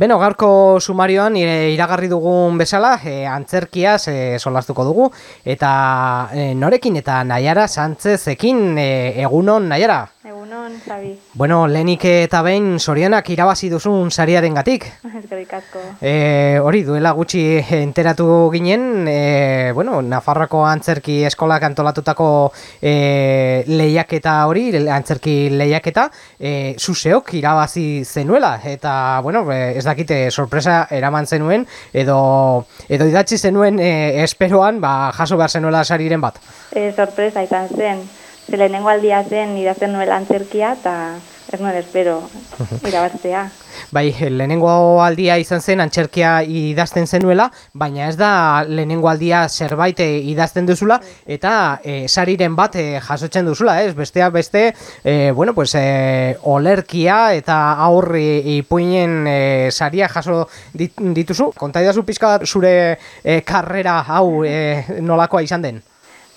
Beno, gaurko sumarioan iragarri dugun bezala, e, antzerkiaz e, solastuko dugu, eta e, norekin eta Naiara Santzezekin e, egunon Naiara? Egunon, Xabi. Bueno, lehenik eta behin sorionak irabazi duzun sariaren gatik. Eskerrik asko. E, hori, duela gutxi enteratu ginen, e, bueno, Nafarroko antzerki eskolak antolatutako e, lehiaketa hori, antzerki lehiaketa, e, zuzeok irabazi zenuela, eta, bueno, ez dakite sorpresa eraman zenuen, edo, edo idatzi zenuen e, esperoan, ba, jaso behar zenuela sariren bat. E, sorpresa izan zen, ze lehenengo aldia zen idazten nuela antzerkia, eta ez nuen espero irabaztea. Bai, lehenengo aldia izan zen antzerkia idazten zenuela, baina ez da lehenengo aldia zerbait idazten duzula, eta e, sariren bat e, jasotzen duzula, ez? Bestea beste, e, bueno, pues, e, olerkia eta aurri ipuinen e, saria jaso dit, dituzu. Konta idazu pizka zure e, karrera hau e, nolakoa izan den?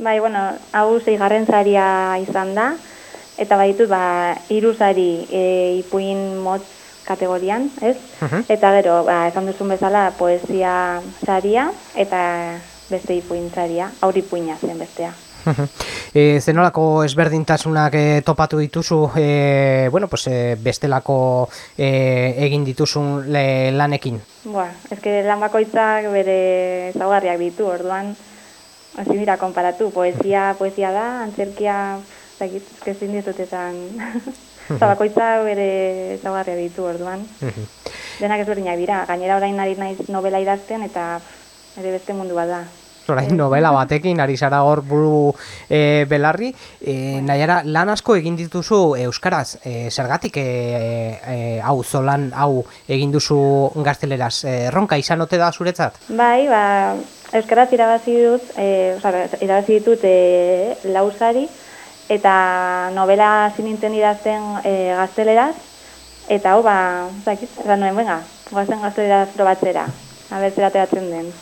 Bai, bueno, hau zeigarren zaria izan da, eta baitut, ba, iru zari e, ipuin motz kategorian, ez? Eta gero, ba, esan duzun bezala, poesia zaria, eta beste ipuin zaria, aurri ipuina zen bestea. e, zenolako ezberdintasunak e, topatu dituzu e, bueno, pues, e, bestelako e, egin dituzun le, lanekin? Ba, ezke lan bakoitzak bere zaugarriak ditu, orduan, Hasi dira, konparatu, poesia, poesia da, antzerkia, zakit, ezkezin ditut esan, zabakoitza bere zagarria ditu orduan. Denak ezberdinak dira, gainera orain nari naiz novela idazten eta ere beste mundu bat da. Orain novela batekin, ari zara hor buru e, belarri, e, nahiara lan asko egin dituzu Euskaraz, e, zergatik e, e, hau zolan, hau egin duzu gazteleraz, e, ronka izan ote da zuretzat? Bai, ba, Euskaraz irabazi dut, e, oza, irabazi ditut e, lausari, eta novela zinintzen idazten e, gazteleraz, eta hau, ba, zakit, esan nuen, venga, guazen gazteleraz probatzera, abertzera teatzen den,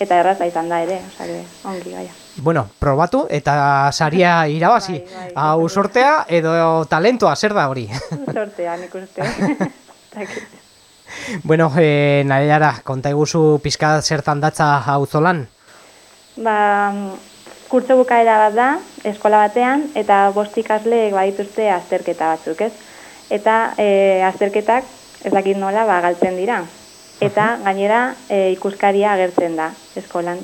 eta erraza izan da ere, osake, ongi, gaia. Bueno, probatu eta saria irabazi. Bai, bai, Hau sortea edo talentoa zer da hori? Sortea, nik uste. Bueno, eh, nahiara, konta eguzu pizka zertan datza hau zolan? Ba, kurtso bukaera bat da, eskola batean, eta bost ikasle badituzte azterketa batzuk, ez? Eta e, azterketak, ez dakit nola, ba, galtzen dira. Eta gainera e, ikuskaria agertzen da eskolan.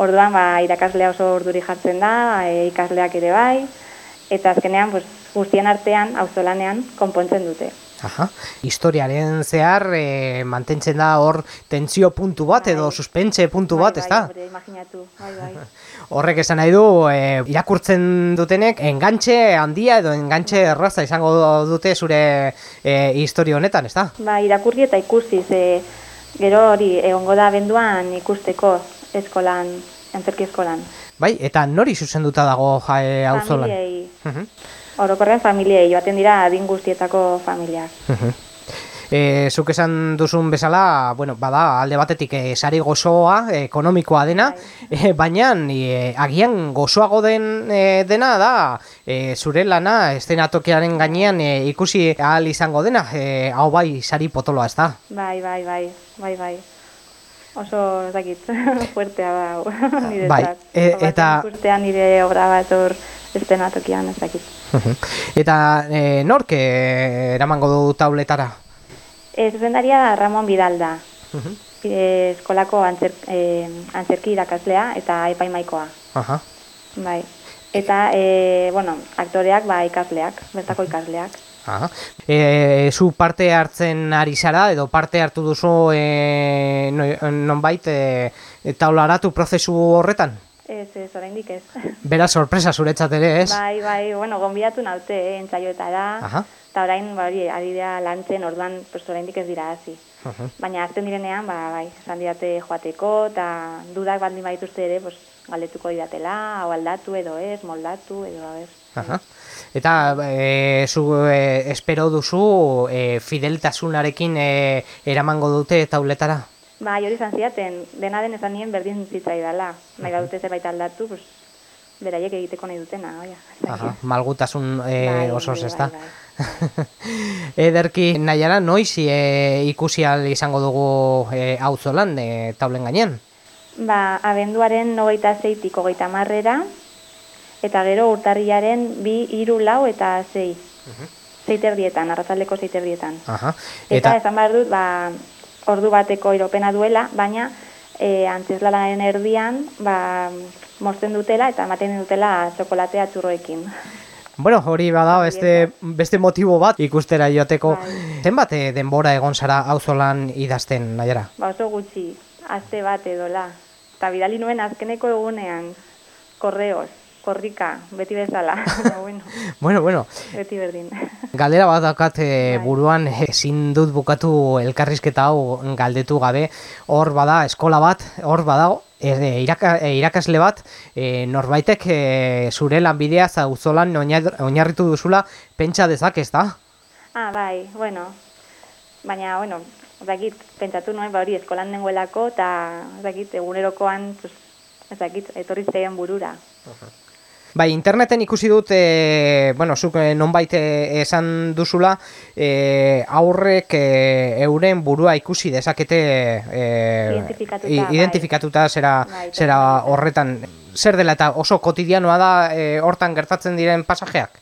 Orduan, ba, irakaslea oso urduri jartzen da, e, ikasleak ere bai, eta azkenean, pues, guztien artean, auzolanean, konpontzen dute. Aha. Historiaren zehar e, mantentzen da hor tentsio puntu bat edo Bai. suspense puntu bat, bai, ezta? Bai, hori, imaginatu, bai, bai. Horrek esan nahi du e, irakurtzen dutenek engantxe handia edo engantxe erraza izango dute zure e, historia honetan, ezta? Ba, irakurri eta ikusi, ze gero hori egongo da benduan ikusteko eskolan, antzerki eskolan. Bai, eta nori zuzenduta dago e, auzolan? Familiei. Orokorrean familiei, joaten dira adin guztietako familiak. E, zuk esan duzun bezala, bueno, bada alde batetik e, sari gozoa, e, ekonomikoa dena, e, baina e, agian gozoago den e, dena da e, zure lana estenatokiaren gainean e, ikusi ahal izango dena, e, hau bai sari potoloa ez da. Bai, bai, bai, bai, bai. Oso, ez dakit, fuertea da, hau, nire Bai, e, eta- Ikustea nire obra bat hor estenatokian, ez dakit. Eta e, nork e, eramango du tauletara? E, zuzendaria da Ramon Bidal da. E, eskolako antzer, e, antzerki irakaslea eta epaimaikoa. Aha. Bai. Eta, e, bueno, aktoreak, ba, ikasleak, bertako ikasleak. Aha. E, zu parte hartzen ari zara edo parte hartu duzu e, no- nonbait e, taularatu prozesu horretan? Ez, ez, oraindik ez. Bera sorpresa zuretzat ere, ez? Bai, bai, bueno, gonbidatu naute, eh, entzaioetara. Aha. Eta orain, ba, hori, ari dira lantzen, orduan, pues, oraindik ez dira hasi. Baina azten direnean, ba, bai, esan didate joateko, eta dudak baldin badituzte ere, pues, galdetuko didatela, hau aldatu edo ez, moldatu edo, a ber. Aha. Eta e, zu e, espero duzu e, fideltasunarekin e, eramango dute tauletara? Bai, hori izan ziaten, dena den esan nien berdin zitzaidala. Nahi badute zerbait aldatu, pues, beraiek egiteko nahi dutena, oia. Aha, malgutasun e, bai, ez da? Ederki nahiara, noiz e, ikusi izango dugu e, auzolan e, taulen gainean? Ba, abenduaren nogeita zeitik hogeita marrera, eta gero urtarriaren bi, hiru, lau eta zei. Zeiterdietan, arratzaldeko zeiterdietan. Aha. Eta, Eta, esan behar dut, ba, ordu bateko iropena duela, baina e, antzeslalaren erdian, ba, mozten dutela eta ematen dutela txokolatea txurroekin. bueno, hori bada beste, beste motibo bat ikustera joateko. Bai. Zenbat e, denbora egon zara auzolan idazten nahiara? Ba, oso gutxi, aste bat edola. Eta bidali nuen azkeneko egunean, korreos, korrika, beti bezala. Bueno, Bueno, bueno, beti berdin. Galdera bat daukat e, Bai. buruan ezin dut bukatu elkarrizketa hau galdetu gabe. Hor bada eskola bat, hor badago e, iraka, e, irakasle bat e, norbaitek e, zure lanbidea zauzolan oinarritu duzula pentsa dezak ez da? Ah, bai, bueno. Baina, bueno, dakit, pentsatu nuen, ba hori, eskolan nengoelako, eta dakit, egunerokoan, pues, ez dakit, etorri burura. Bai, interneten ikusi dut, e, bueno, zuk e, nonbait e, esan duzula, e, aurrek e, euren burua ikusi dezakete e, Identifikatuta, i- bai. identifikatuta zera, Bai, zera totalmente. horretan. Zer dela eta oso kotidianoa da e, hortan gertatzen diren pasajeak?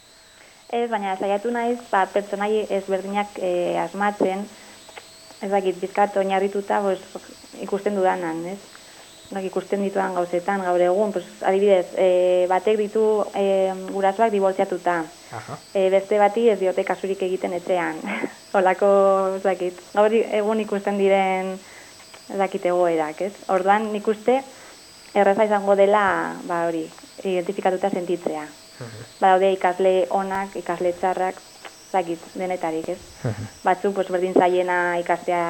Ez, baina saiatu naiz, ba, pertsonai ezberdinak e, asmatzen, ez dakit, bizkat oinarrituta, ikusten dudanan, ez? Dak, ikusten dituan gauzetan, gaur egun, pues, adibidez, e, batek ditu e, gurasoak dibortziatuta, e, beste bati ez diote kasurik egiten etxean. Olako, ez dakit, gaur egun ikusten diren, ez dakit egoerak, ez? Orduan nik uste, erraza izango dela, ba hori, identifikatuta sentitzea. Badaude ikasle onak, ikasle txarrak, ez dakit, denetarik, ez? Batzu, pues, berdin zaiena ikastea,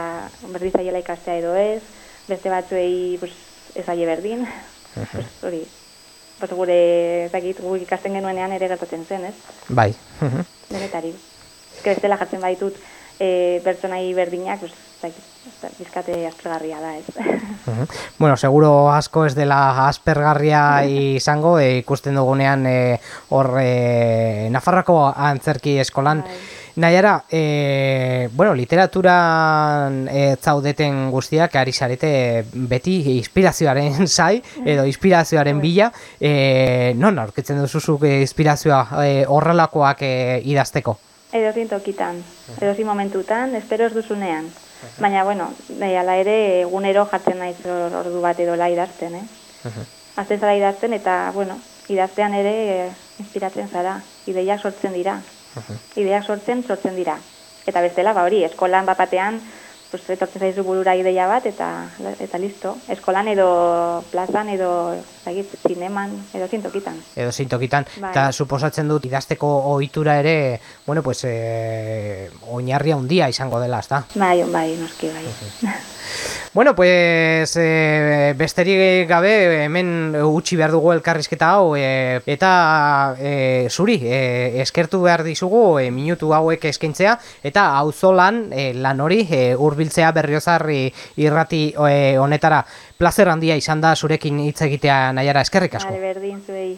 berdin zaiela ikastea edo ez, beste batzuei, pues, ez zaie berdin, hori, pues, gure, ez dakit, guk ikasten genuenean ere gertatzen zen, ez? Bai. denetarik. Eske bestela jartzen baditut e, pertsonai berdinak, pues, zakit, bizkate aspergarria da, ez. Bueno, seguro asko ez dela aspergarria izango, e, ikusten dugunean e, hor e, Nafarrako antzerki eskolan. Bai. Naiara, e, bueno, literaturan e, zaudeten guztiak ari zarete beti inspirazioaren zai, edo inspirazioaren bila, e, non aurkitzen duzuzuk inspirazioa e, horrelakoak e, idazteko? Edozin tokitan, edozin momentutan, espero ez duzunean. Baina, bueno, ala ere, egunero jartzen naiz or- ordu bat edola idazten, eh? Azten zara idazten eta, bueno, idaztean ere e, inspiratzen zara, ideiak sortzen dira. Ideiak sortzen, sortzen dira. Eta bestela, ba hori, eskolan bapatean, pues, etortzen zaizu burura ideia bat, eta, eta listo. Eskolan edo plazan edo, zagit, zineman, edo zintokitan. edo zintokitan, Bai. eta suposatzen dut idazteko ohitura ere, bueno, pues, e, oinarria handia izango dela, ezta? Bai, bai, noski, bai. Bueno, pues e, besterik gabe hemen utzi behar dugu elkarrizketa hau e, eta e, zuri e, eskertu behar dizugu e, minutu hauek eskaintzea eta auzolan e, lan hori e, hurbiltzea berriozarri irrati e, honetara plazer handia izan da zurekin hitz egitea nahiara eskerrik asko. Bale, berdin zuei.